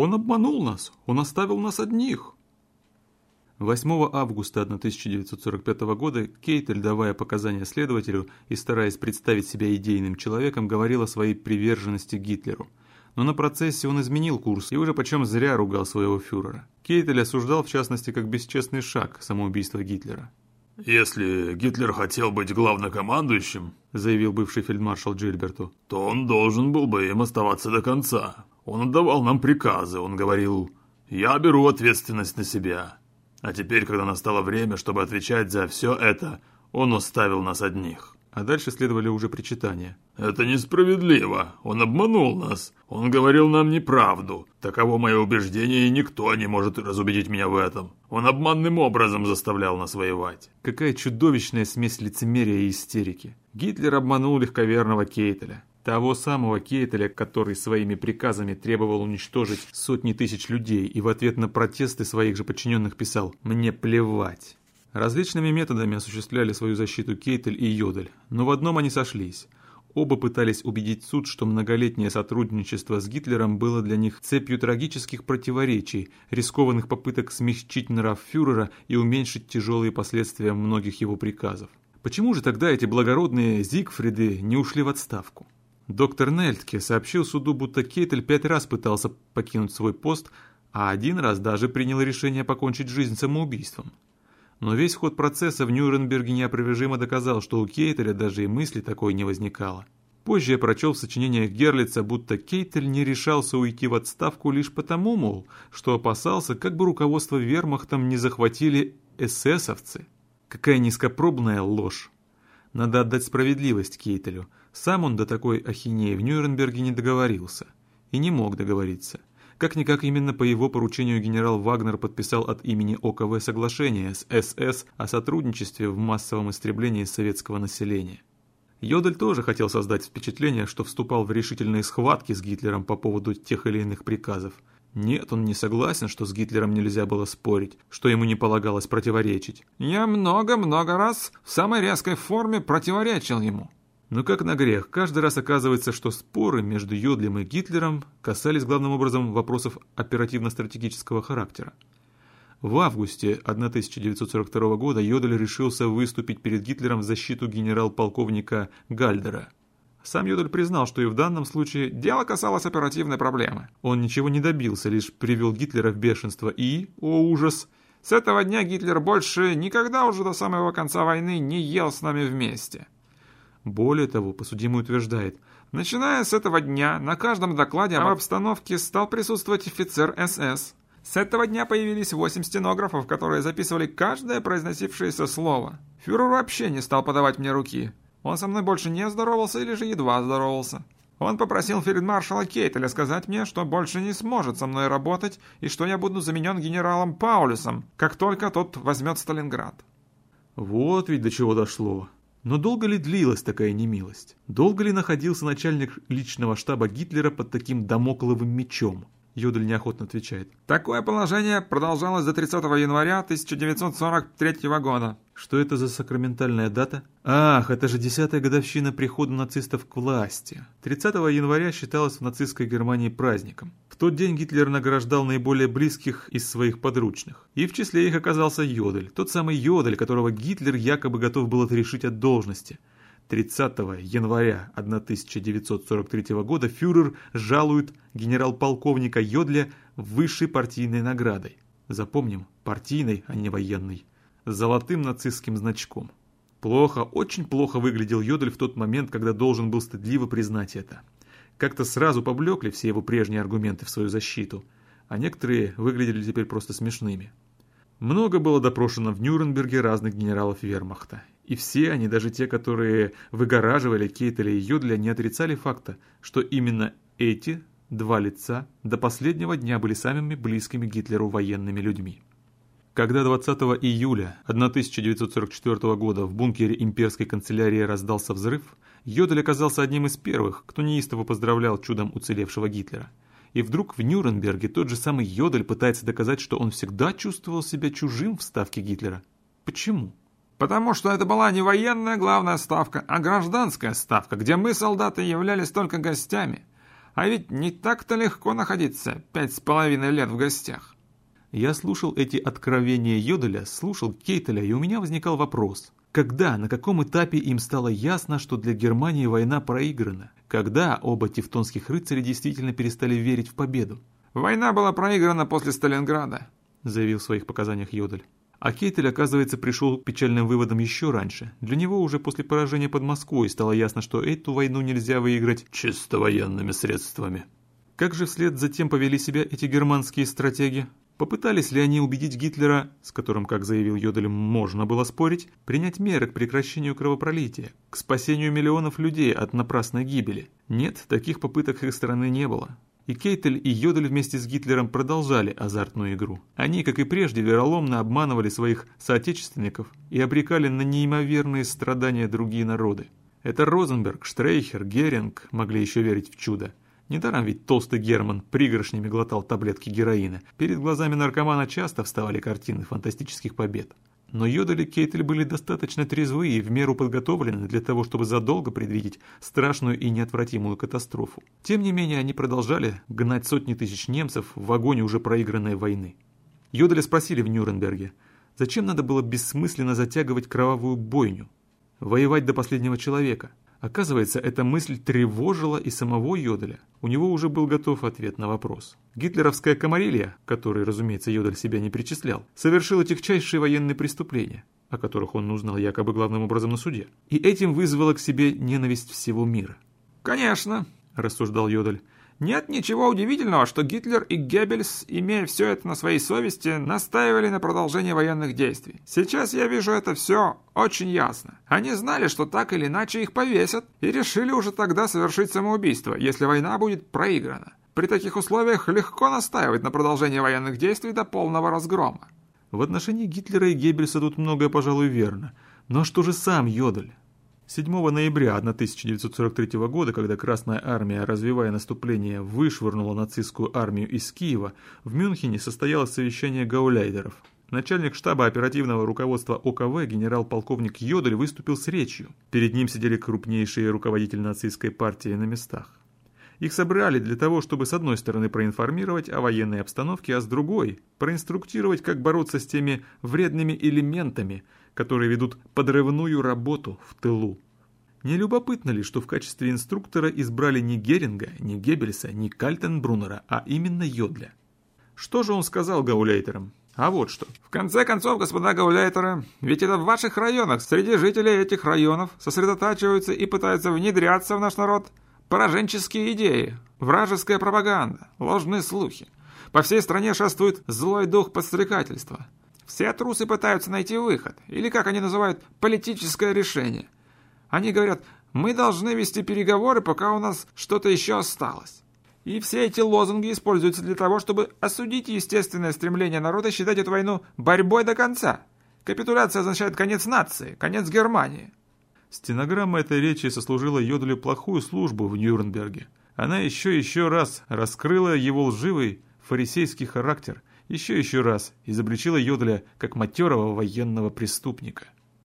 Он обманул нас, он оставил нас одних. 8 августа 1945 года Кейтель, давая показания следователю и стараясь представить себя идейным человеком, говорил о своей приверженности Гитлеру. Но на процессе он изменил курс и уже почем зря ругал своего фюрера. Кейтель осуждал в частности как бесчестный шаг самоубийства Гитлера. «Если Гитлер хотел быть главнокомандующим, — заявил бывший фельдмаршал Джильберту, — то он должен был бы им оставаться до конца. Он отдавал нам приказы, он говорил, «Я беру ответственность на себя». А теперь, когда настало время, чтобы отвечать за все это, он оставил нас одних. А дальше следовали уже причитания. «Это несправедливо. Он обманул нас. Он говорил нам неправду. Таково мое убеждение, и никто не может разубедить меня в этом. Он обманным образом заставлял нас воевать». Какая чудовищная смесь лицемерия и истерики. Гитлер обманул легковерного Кейтеля. Того самого Кейтеля, который своими приказами требовал уничтожить сотни тысяч людей и в ответ на протесты своих же подчиненных писал «Мне плевать». Различными методами осуществляли свою защиту Кейтель и Йодель, но в одном они сошлись. Оба пытались убедить суд, что многолетнее сотрудничество с Гитлером было для них цепью трагических противоречий, рискованных попыток смягчить нрав фюрера и уменьшить тяжелые последствия многих его приказов. Почему же тогда эти благородные Зигфриды не ушли в отставку? Доктор Нельтке сообщил суду, будто Кейтель пять раз пытался покинуть свой пост, а один раз даже принял решение покончить жизнь самоубийством. Но весь ход процесса в Нюрнберге неопровержимо доказал, что у Кейтеля даже и мысли такой не возникало. Позже я прочел в сочинениях Герлица, будто Кейтель не решался уйти в отставку лишь потому, мол, что опасался, как бы руководство вермахтом не захватили эсэсовцы. Какая низкопробная ложь. Надо отдать справедливость Кейтелю. Сам он до такой ахинеи в Нюрнберге не договорился. И не мог договориться. Как-никак именно по его поручению генерал Вагнер подписал от имени ОКВ соглашение с СС о сотрудничестве в массовом истреблении советского населения. Йодель тоже хотел создать впечатление, что вступал в решительные схватки с Гитлером по поводу тех или иных приказов. Нет, он не согласен, что с Гитлером нельзя было спорить, что ему не полагалось противоречить. «Я много-много раз в самой резкой форме противоречил ему», но как на грех, каждый раз оказывается, что споры между Йодлем и Гитлером касались главным образом вопросов оперативно-стратегического характера. В августе 1942 года Йодель решился выступить перед Гитлером в защиту генерал-полковника Гальдера. Сам Йодель признал, что и в данном случае дело касалось оперативной проблемы. Он ничего не добился, лишь привел Гитлера в бешенство и, о ужас, с этого дня Гитлер больше никогда уже до самого конца войны не ел с нами вместе. Более того, посудимый утверждает, начиная с этого дня на каждом докладе об обстановке стал присутствовать офицер СС. С этого дня появились восемь стенографов, которые записывали каждое произносившееся слово. Фюрер вообще не стал подавать мне руки. Он со мной больше не здоровался или же едва здоровался. Он попросил фельдмаршала Кейтеля сказать мне, что больше не сможет со мной работать и что я буду заменен генералом Паулюсом, как только тот возьмет Сталинград. Вот ведь до чего дошло. Но долго ли длилась такая немилость? Долго ли находился начальник личного штаба Гитлера под таким домокловым мечом? Йодель неохотно отвечает. Такое положение продолжалось до 30 января 1943 года. Что это за сакраментальная дата? Ах, это же десятая годовщина прихода нацистов к власти. 30 января считалось в нацистской Германии праздником. В тот день Гитлер награждал наиболее близких из своих подручных. И в числе их оказался Йодель, тот самый Йодель, которого Гитлер якобы готов был отрешить от должности. 30 января 1943 года фюрер жалует генерал-полковника Йодля высшей партийной наградой. Запомним, партийной, а не военной. Золотым нацистским значком. Плохо, очень плохо выглядел Йодль в тот момент, когда должен был стыдливо признать это. Как-то сразу поблекли все его прежние аргументы в свою защиту, а некоторые выглядели теперь просто смешными. Много было допрошено в Нюрнберге разных генералов вермахта. И все они, даже те, которые выгораживали Кейтеля и Йодля, не отрицали факта, что именно эти два лица до последнего дня были самыми близкими Гитлеру военными людьми. Когда 20 июля 1944 года в бункере имперской канцелярии раздался взрыв, Йодель оказался одним из первых, кто неистово поздравлял чудом уцелевшего Гитлера. И вдруг в Нюрнберге тот же самый Йодель пытается доказать, что он всегда чувствовал себя чужим в ставке Гитлера. Почему? Потому что это была не военная главная ставка, а гражданская ставка, где мы, солдаты, являлись только гостями. А ведь не так-то легко находиться пять с половиной лет в гостях. Я слушал эти откровения Йоделя, слушал Кейтеля, и у меня возникал вопрос. Когда, на каком этапе им стало ясно, что для Германии война проиграна? Когда оба тевтонских рыцаря действительно перестали верить в победу? «Война была проиграна после Сталинграда», — заявил в своих показаниях Йодель. А Кейтель, оказывается, пришел к печальным выводам еще раньше. Для него уже после поражения под Москвой стало ясно, что эту войну нельзя выиграть чисто военными средствами. Как же вслед за тем повели себя эти германские стратеги? Попытались ли они убедить Гитлера, с которым, как заявил Йодель, можно было спорить, принять меры к прекращению кровопролития, к спасению миллионов людей от напрасной гибели? Нет, таких попыток их стороны не было. И Кейтель и Йодель вместе с Гитлером продолжали азартную игру. Они, как и прежде, вероломно обманывали своих соотечественников и обрекали на неимоверные страдания другие народы. Это Розенберг, Штрейхер, Геринг могли еще верить в чудо. Недаром ведь толстый Герман пригоршнями глотал таблетки героина. Перед глазами наркомана часто вставали картины фантастических побед. Но Йодель и Кейтель были достаточно трезвы и в меру подготовлены для того, чтобы задолго предвидеть страшную и неотвратимую катастрофу. Тем не менее, они продолжали гнать сотни тысяч немцев в вагоне уже проигранной войны. Йоделя спросили в Нюрнберге, зачем надо было бессмысленно затягивать кровавую бойню, воевать до последнего человека – Оказывается, эта мысль тревожила и самого Йоделя. У него уже был готов ответ на вопрос. Гитлеровская комарилья, которой, разумеется, Йодель себя не причислял, совершила техчайшие военные преступления, о которых он узнал якобы главным образом на суде. И этим вызвала к себе ненависть всего мира. «Конечно», – рассуждал Йодель, нет ничего удивительного, что Гитлер и Геббельс, имея все это на своей совести, настаивали на продолжении военных действий. Сейчас я вижу это все очень ясно. Они знали, что так или иначе их повесят, и решили уже тогда совершить самоубийство, если война будет проиграна. При таких условиях легко настаивать на продолжении военных действий до полного разгрома. В отношении Гитлера и Геббельса тут многое, пожалуй, верно. Но что же сам Йодель? 7 ноября 1943 года, когда Красная Армия, развивая наступление, вышвырнула нацистскую армию из Киева, в Мюнхене состоялось совещание гауляйдеров. Начальник штаба оперативного руководства ОКВ генерал-полковник Йодель выступил с речью. Перед ним сидели крупнейшие руководители нацистской партии на местах. Их собрали для того, чтобы с одной стороны проинформировать о военной обстановке, а с другой – проинструктировать, как бороться с теми вредными элементами – которые ведут подрывную работу в тылу. Не любопытно ли, что в качестве инструктора избрали не Геринга, не Геббельса, не Кальтенбруннера, а именно Йодля? Что же он сказал гауляйтерам? А вот что. В конце концов, господа гауляйтеры, ведь это в ваших районах, среди жителей этих районов, сосредотачиваются и пытаются внедряться в наш народ пораженческие идеи, вражеская пропаганда, ложные слухи. По всей стране шествует злой дух подстрекательства. Все трусы пытаются найти выход, или как они называют, политическое решение. Они говорят, мы должны вести переговоры, пока у нас что-то еще осталось. И все эти лозунги используются для того, чтобы осудить естественное стремление народа считать эту войну борьбой до конца. Капитуляция означает конец нации, конец Германии. Стенограмма этой речи сослужила Йодлю плохую службу в Нюрнберге. Она еще еще раз раскрыла его лживый фарисейский характер – еще еще раз изобличила Йодля как матерого военного преступника –